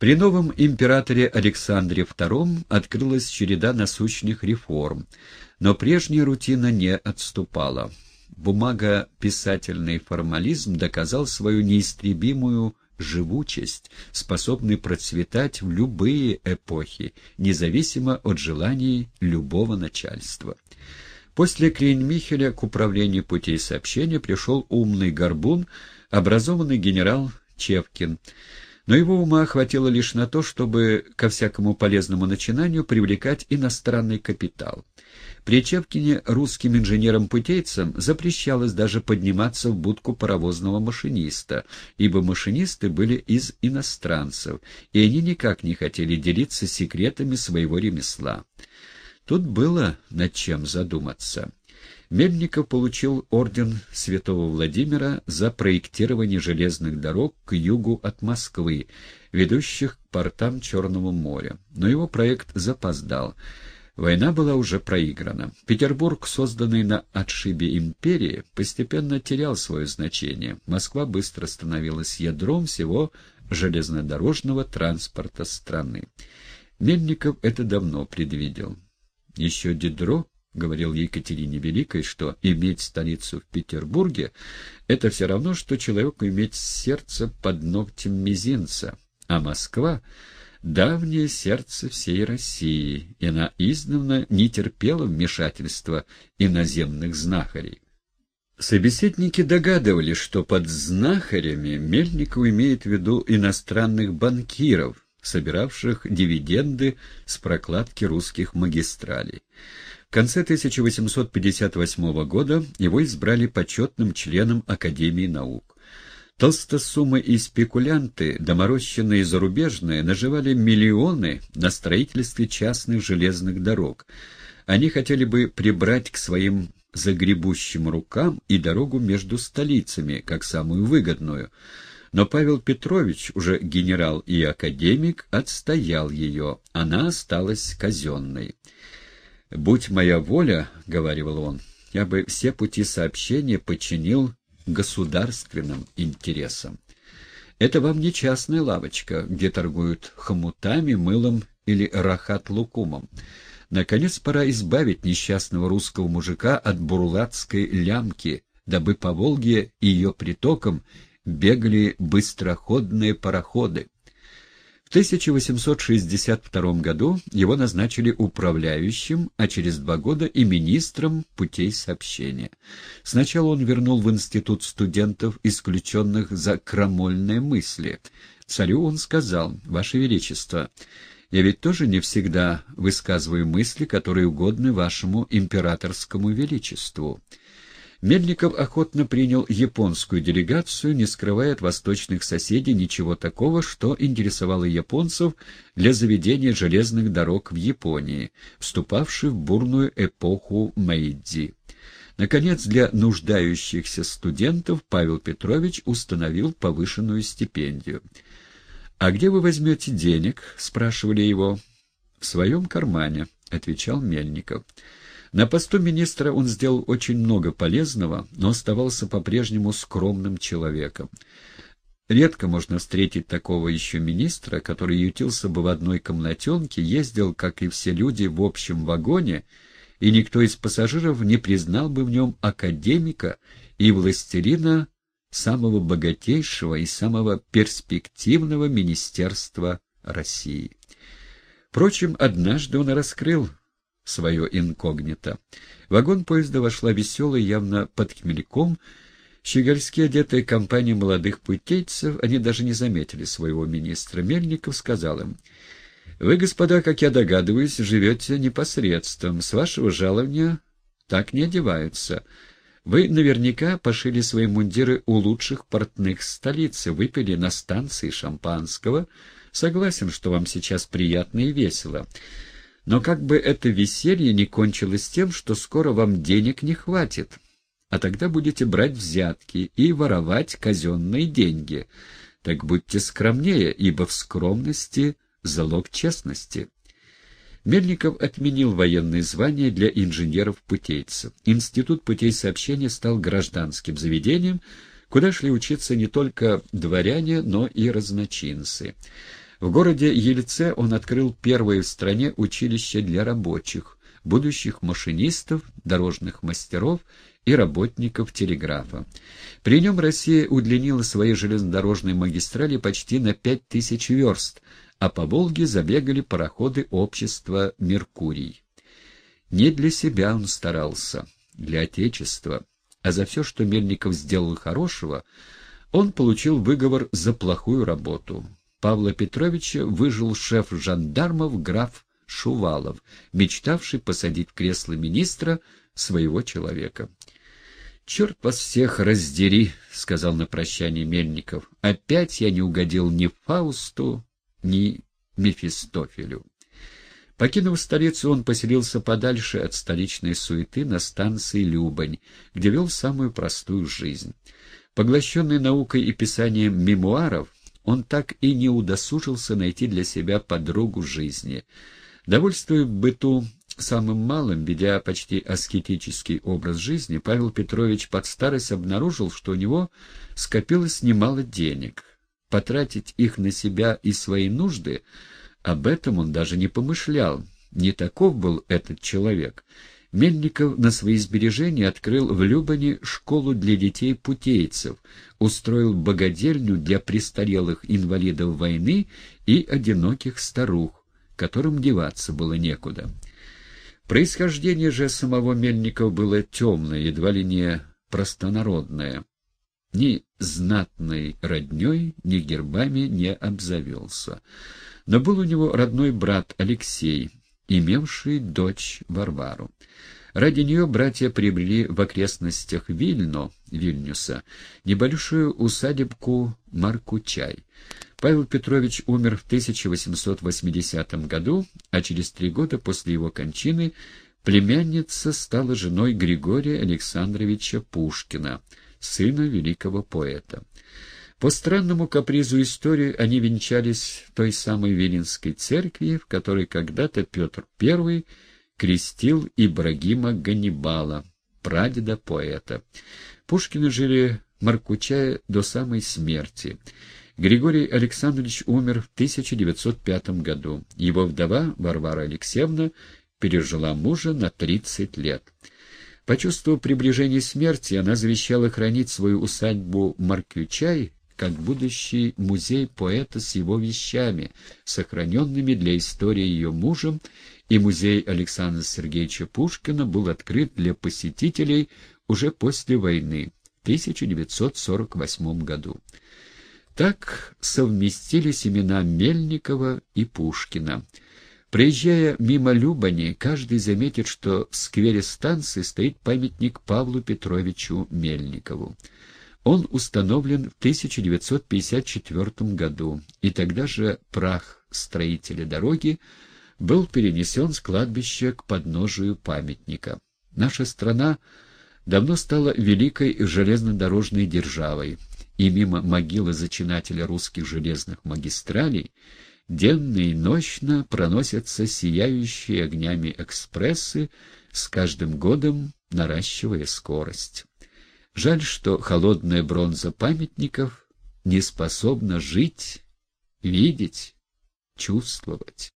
При новом императоре Александре II открылась череда насущных реформ, но прежняя рутина не отступала. Бумагописательный формализм доказал свою неистребимую живучесть, способный процветать в любые эпохи, независимо от желаний любого начальства. После Клейн-Михеля к управлению путей сообщения пришел умный горбун, образованный генерал Чевкин, но его ума хватило лишь на то, чтобы ко всякому полезному начинанию привлекать иностранный капитал. При Чевкине русским инженерам-путейцам запрещалось даже подниматься в будку паровозного машиниста, ибо машинисты были из иностранцев, и они никак не хотели делиться секретами своего ремесла. Тут было над чем задуматься. Мельников получил орден святого Владимира за проектирование железных дорог к югу от Москвы, ведущих к портам Черного моря. Но его проект запоздал. Война была уже проиграна. Петербург, созданный на отшибе империи, постепенно терял свое значение. Москва быстро становилась ядром всего железнодорожного транспорта страны. Мельников это давно предвидел. Еще Дидро говорил Екатерине Великой, что иметь столицу в Петербурге — это все равно, что человеку иметь сердце под ногтем мизинца, а Москва — давнее сердце всей России, и она издавна не терпела вмешательства иноземных знахарей. Собеседники догадывались, что под знахарями Мельников имеет в виду иностранных банкиров, собиравших дивиденды с прокладки русских магистралей. В конце 1858 года его избрали почетным членом Академии наук. Толстосумы и спекулянты, доморощенные и зарубежные, наживали миллионы на строительстве частных железных дорог. Они хотели бы прибрать к своим загребущим рукам и дорогу между столицами, как самую выгодную. Но Павел Петрович, уже генерал и академик, отстоял ее, она осталась казенной. «Будь моя воля, — говорил он, — я бы все пути сообщения подчинил государственным интересам. Это вам не частная лавочка, где торгуют хомутами, мылом или рахат-лукумом. Наконец пора избавить несчастного русского мужика от бурлацкой лямки, дабы по Волге и ее притокам бегали быстроходные пароходы. В 1862 году его назначили управляющим, а через два года и министром путей сообщения. Сначала он вернул в институт студентов, исключенных за крамольные мысли. Царю он сказал, «Ваше Величество, я ведь тоже не всегда высказываю мысли, которые угодны вашему императорскому величеству». Мельников охотно принял японскую делегацию, не скрывая от восточных соседей ничего такого, что интересовало японцев для заведения железных дорог в Японии, вступавшей в бурную эпоху Мэйдзи. Наконец, для нуждающихся студентов Павел Петрович установил повышенную стипендию. «А где вы возьмете денег?» — спрашивали его. «В своем кармане», — отвечал Мельников. На посту министра он сделал очень много полезного, но оставался по-прежнему скромным человеком. Редко можно встретить такого еще министра, который ютился бы в одной комнатенке, ездил, как и все люди, в общем вагоне, и никто из пассажиров не признал бы в нем академика и властелина самого богатейшего и самого перспективного министерства России. Впрочем, однажды он раскрыл свое инкогнито. Вагон поезда вошла веселая, явно под хмельком, щегольски одетая компания молодых путейцев, они даже не заметили своего министра. Мельников сказал им, «Вы, господа, как я догадываюсь, живете непосредством. С вашего жалования так не одеваются. Вы наверняка пошили свои мундиры у лучших портных столицы, выпили на станции шампанского. Согласен, что вам сейчас приятно и весело». Но как бы это веселье не кончилось тем, что скоро вам денег не хватит, а тогда будете брать взятки и воровать казенные деньги. Так будьте скромнее, ибо в скромности залог честности. Мельников отменил военные звания для инженеров-путейцев. Институт путей сообщения стал гражданским заведением, куда шли учиться не только дворяне, но и разночинцы. В городе Ельце он открыл первое в стране училище для рабочих, будущих машинистов, дорожных мастеров и работников телеграфа. При нем Россия удлинила свои железнодорожные магистрали почти на пять тысяч верст, а по Волге забегали пароходы общества «Меркурий». Не для себя он старался, для Отечества, а за все, что Мельников сделал хорошего, он получил выговор за плохую работу. Павла Петровича выжил шеф жандармов граф Шувалов, мечтавший посадить в кресло министра своего человека. «Черт вас всех раздери», — сказал на прощание Мельников. «Опять я не угодил ни Фаусту, ни Мефистофелю». Покинув столицу, он поселился подальше от столичной суеты на станции Любань, где вел самую простую жизнь. Поглощенный наукой и писанием мемуаров, он так и не удосужился найти для себя подругу жизни — Довольствуя быту самым малым, ведя почти аскетический образ жизни, Павел Петрович под старость обнаружил, что у него скопилось немало денег. Потратить их на себя и свои нужды, об этом он даже не помышлял. Не таков был этот человек. Мельников на свои сбережения открыл в Любане школу для детей-путейцев, устроил богадельню для престарелых инвалидов войны и одиноких старух, которым деваться было некуда. Происхождение же самого Мельникова было темное, едва ли не простонародное. Ни знатной родней, ни гербами не обзавелся. Но был у него родной брат Алексей, имевший дочь Варвару. Ради нее братья приобрели в окрестностях Вильно, Вильнюса, небольшую усадебку Маркучай. Павел Петрович умер в 1880 году, а через три года после его кончины племянница стала женой Григория Александровича Пушкина, сына великого поэта. По странному капризу истории они венчались в той самой Виленской церкви, в которой когда-то Петр I крестил Ибрагима Ганнибала, прадеда поэта. Пушкины жили в Маркучае до самой смерти. Григорий Александрович умер в 1905 году. Его вдова Варвара Алексеевна пережила мужа на 30 лет. Почувствовав приближение смерти, она завещала хранить свою усадьбу Маркючай как будущий музей поэта с его вещами, сохраненными для истории ее мужем, и музей Александра Сергеевича Пушкина был открыт для посетителей уже после войны, в 1948 году. Так совместились имена Мельникова и Пушкина. Проезжая мимо Любани, каждый заметит, что в сквере станции стоит памятник Павлу Петровичу Мельникову. Он установлен в 1954 году, и тогда же прах строителя дороги был перенесен с кладбища к подножию памятника. Наша страна давно стала великой железнодорожной державой и мимо могилы зачинателя русских железных магистралей денно и ночно проносятся сияющие огнями экспрессы, с каждым годом наращивая скорость. Жаль, что холодная бронза памятников не способна жить, видеть, чувствовать.